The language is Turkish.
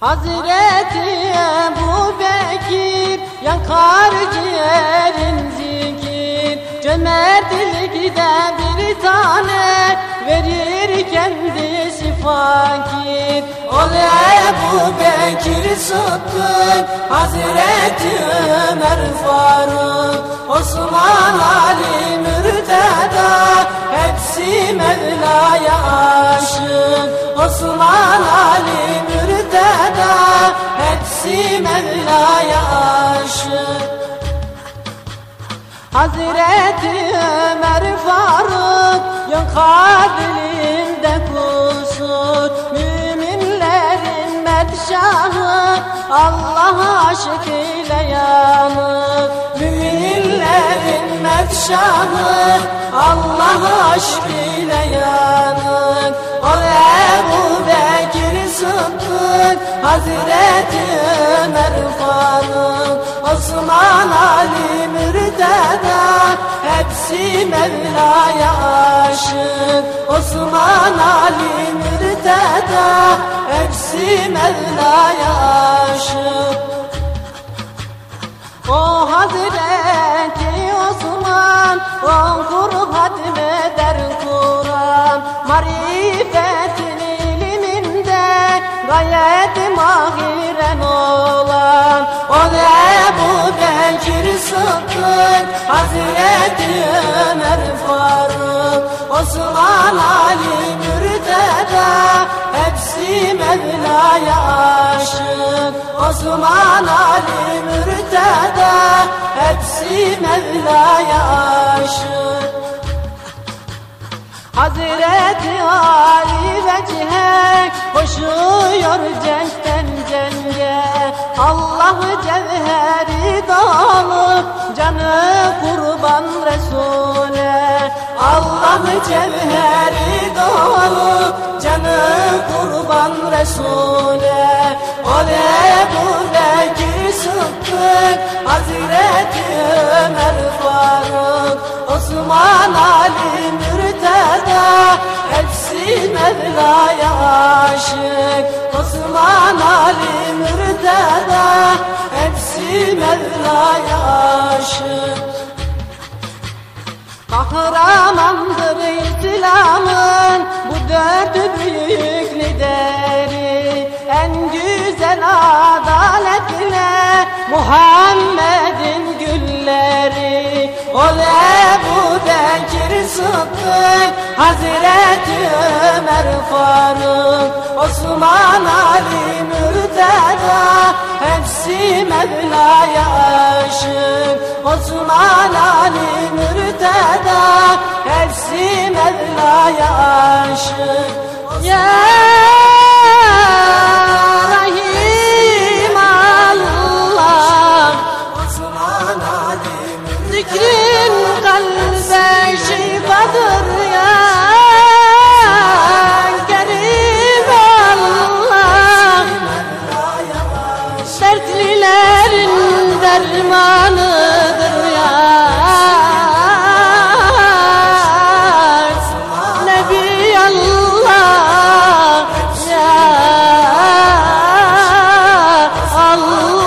Hazreti Ebu Bekir Yakar ciğerin zikir. Cömertlikte bir tane Verir kendisi fakir Ol Ebu Bekir Sıddık Hazreti Ömer Faruk. Osman Hazreti Ömer Faruk Yakar dilinde kusur. Müminlerin medşahı Allah aşık ile yanır. Müminlerin medşahı Allah aşk ile yanır. O Ebu Bekir Sıddık Hazreti Ömer Faruk Osman Ali Mürteda Hepsi Mevla'ya aşık. Osman Ali Mürteda Hepsi Mevla'ya aşık. O Hazreti Osman okur hatmeder Kur'an. Marifetin iliminde gayet mahiren olan O Ebu Bekir Sıddık Hazreti Ömer Faruk Osman Ali Mürteda Hepsi Mevla'ya aşık. Osman Ali Mürteda Hepsi Mevla'ya aşık. Hazreti Ali ve Koşuyor cenkten cenge Allah cevheri dağılıp canı kurban Resul'e. Allah cevheri dolu Canı kurban Resul'e. O Ebu Bekir Sıddık Hazreti Ömer Faruk Osman Ali Mevla'ya aşık Osman Ali Mürteda Hepsi Mevla'ya aşık. Kahramandır İslam'ın bu dört büyük lideri. En güzel adaletle Muhammed'in gülleri. Ol Ebu Bekir Sıddık Hazreti Faruk Osman Ali Mürteda Hepsi Mevla'ya aşık. Osman Ali Mürteda Hepsi Mevla'ya aşık. Ya dermanıdır yar. Nebi Allah ya Allah.